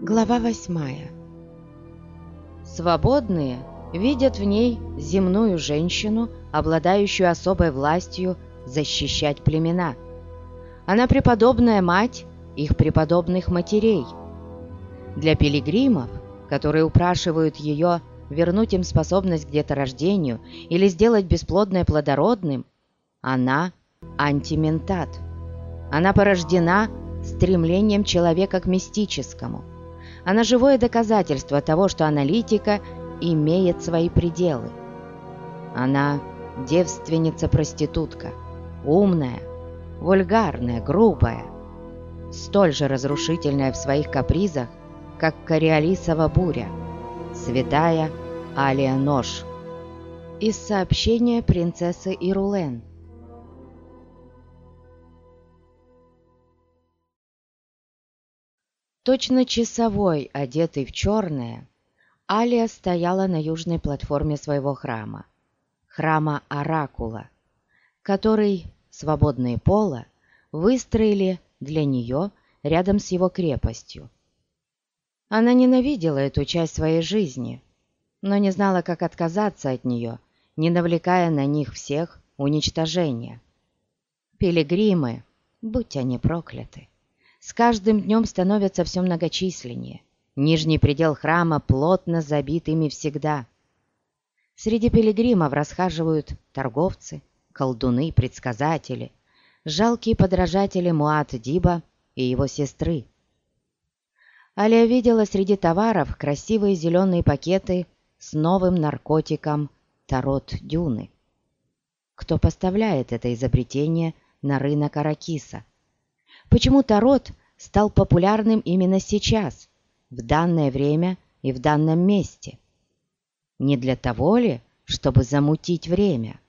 Глава восьмая. Свободные видят в ней земную женщину, обладающую особой властью защищать племена. Она преподобная мать их преподобных матерей. Для пилигримов, которые упрашивают ее вернуть им способность к деторождению или сделать бесплодное плодородным, она антиментат. Она порождена стремлением человека к мистическому. Она живое доказательство того, что аналитика имеет свои пределы. Она девственница-проститутка, умная, вульгарная, грубая, столь же разрушительная в своих капризах, как кориолисова буря, святая Алия Нож. Из сообщения принцессы Ирулен. Точно часовой, одетый в черное, Алия стояла на южной платформе своего храма, храма Оракула, который свободные пола выстроили для нее рядом с его крепостью. Она ненавидела эту часть своей жизни, но не знала, как отказаться от нее, не навлекая на них всех уничтожения. Пилигримы, будь они прокляты, с каждым днем становятся все многочисленнее. Нижний предел храма плотно забит ими всегда. Среди пилигримов расхаживают торговцы, колдуны, предсказатели, жалкие подражатели Муат-Диба и его сестры. Алия видела среди товаров красивые зеленые пакеты с новым наркотиком Тарот-Дюны. Кто поставляет это изобретение на рынок Аракиса? Почему Тарот стал популярным именно сейчас, в данное время и в данном месте? Не для того ли, чтобы замутить время?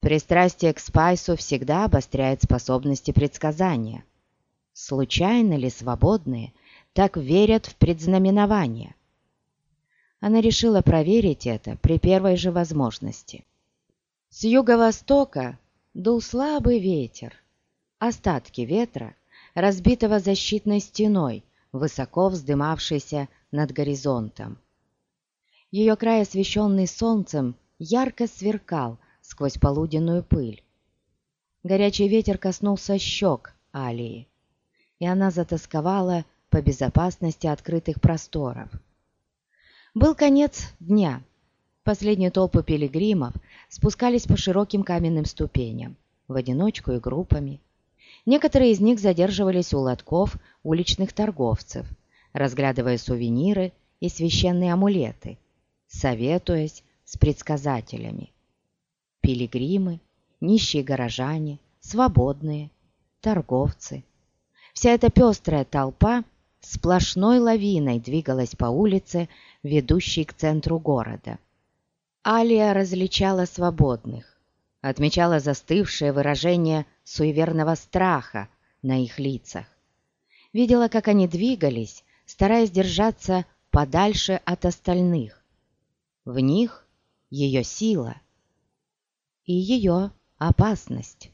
Пристрастие к спайсу всегда обостряет способности предсказания. Случайно ли свободные так верят в предзнаменование? Она решила проверить это при первой же возможности. С юго-востока дул слабый ветер. Остатки ветра, разбитого защитной стеной, высоко вздымавшейся над горизонтом. Ее край, освещенный солнцем, ярко сверкал сквозь полуденную пыль. Горячий ветер коснулся щек Алии, и она затасковала по безопасности открытых просторов. Был конец дня. Последние толпы пилигримов спускались по широким каменным ступеням, в одиночку и группами. Некоторые из них задерживались у лотков уличных торговцев, разглядывая сувениры и священные амулеты, советуясь с предсказателями. Пилигримы, нищие горожане, свободные, торговцы. Вся эта пестрая толпа сплошной лавиной двигалась по улице, ведущей к центру города. Алия различала свободных, отмечала застывшее выражение суеверного страха на их лицах. Видела, как они двигались, стараясь держаться подальше от остальных. В них ее сила и ее опасность.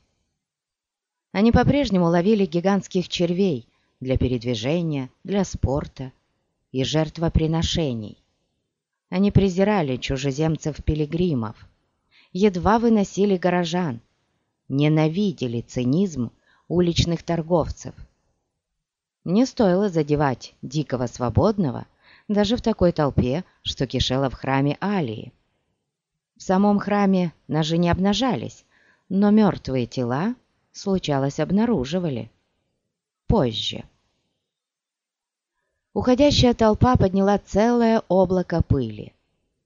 Они по-прежнему ловили гигантских червей для передвижения, для спорта и жертвоприношений. Они презирали чужеземцев-пилигримов, едва выносили горожан, ненавидели цинизм уличных торговцев. Не стоило задевать дикого свободного даже в такой толпе, что кишела в храме Алии. В самом храме ножи не обнажались, но мертвые тела, случалось, обнаруживали. Позже. Уходящая толпа подняла целое облако пыли.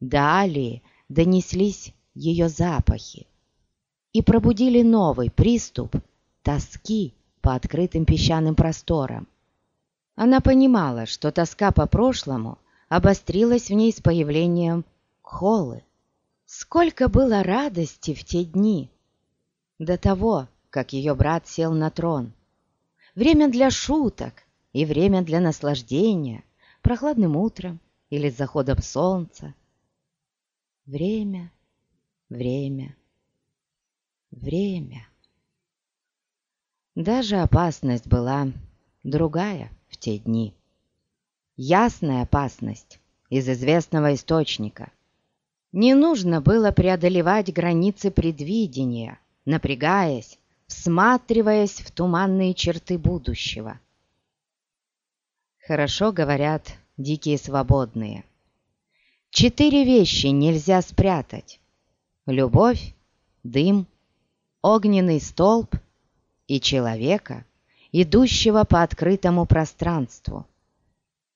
Далее донеслись ее запахи и пробудили новый приступ тоски по открытым песчаным просторам. Она понимала, что тоска по прошлому обострилась в ней с появлением холы. Сколько было радости в те дни! До того, как ее брат сел на трон. Время для шуток и время для наслаждения прохладным утром или с заходом солнца. Время, время, время. Даже опасность была другая в те дни. ясная опасность из известного источника. Не нужно было преодолевать границы предвидения, напрягаясь, всматриваясь в туманные черты будущего. Хорошо говорят дикие свободные. Четыре вещи нельзя спрятать. Любовь, дым, огненный столб и человека, идущего по открытому пространству.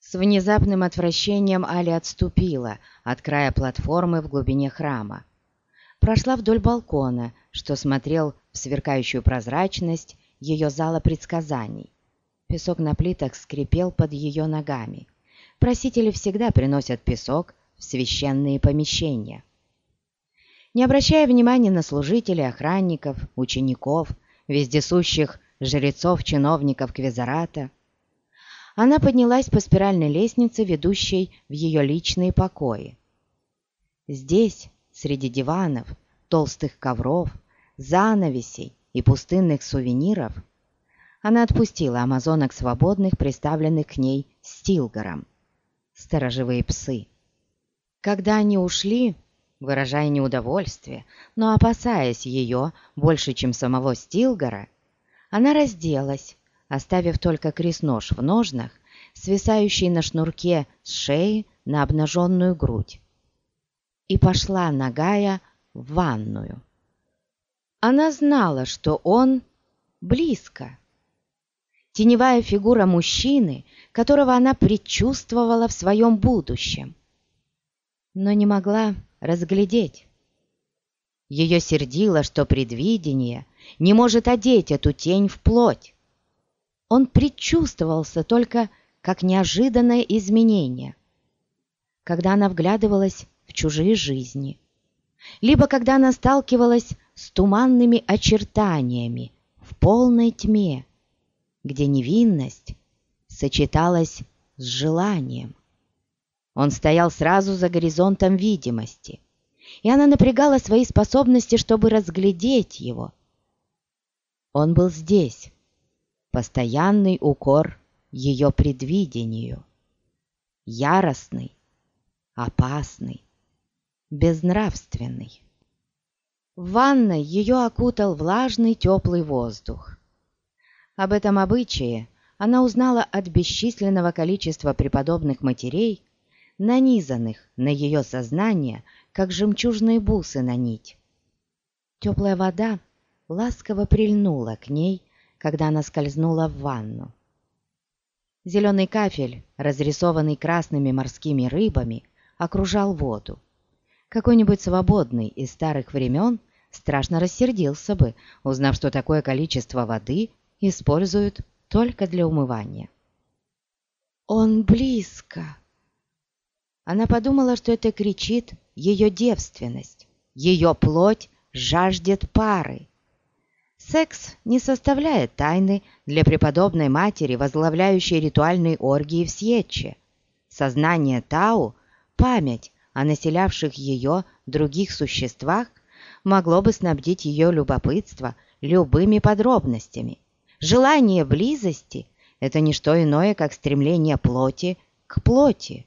С внезапным отвращением Али отступила от края платформы в глубине храма. Прошла вдоль балкона, что смотрел в сверкающую прозрачность ее зала предсказаний. Песок на плитах скрипел под ее ногами. Просители всегда приносят песок в священные помещения. Не обращая внимания на служителей, охранников, учеников, вездесущих жрецов, чиновников Квизарата, она поднялась по спиральной лестнице, ведущей в ее личные покои. Здесь, среди диванов, толстых ковров, занавесей и пустынных сувениров, она отпустила амазонок свободных, приставленных к ней стилгором, сторожевые псы. Когда они ушли, выражая неудовольствие, но опасаясь ее больше, чем самого Стилгора, она разделась, оставив только крест-нож в ножнах, свисающий на шнурке с шеи на обнаженную грудь, и пошла нагая в ванную. Она знала, что он близко. Теневая фигура мужчины, которого она предчувствовала в своем будущем, но не могла разглядеть. Ее сердило, что предвидение не может одеть эту тень в плоть. Он предчувствовался только как неожиданное изменение, когда она вглядывалась в чужие жизни, либо когда она сталкивалась с туманными очертаниями в полной тьме, где невинность сочеталась с желанием. Он стоял сразу за горизонтом видимости, и она напрягала свои способности, чтобы разглядеть его. Он был здесь, постоянный укор ее предвидению, яростный, опасный, безнравственный. В ванной ее окутал влажный теплый воздух. Об этом обычае она узнала от бесчисленного количества преподобных матерей, нанизанных на ее сознание, как жемчужные бусы на нить. Теплая вода ласково прильнула к ней, когда она скользнула в ванну. Зеленый кафель, разрисованный красными морскими рыбами, окружал воду. Какой-нибудь свободный из старых времен страшно рассердился бы, узнав, что такое количество воды используют только для умывания. «Он близко!» Она подумала, что это кричит ее девственность. Ее плоть жаждет пары. Секс не составляет тайны для преподобной матери, возглавляющей ритуальные оргии в Сьетче. Сознание Тау, память о населявших ее других существах, могло бы снабдить ее любопытство любыми подробностями. Желание близости – это не что иное, как стремление плоти к плоти.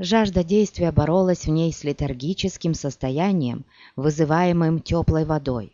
Жажда действия боролась в ней с летаргическим состоянием, вызываемым теплой водой.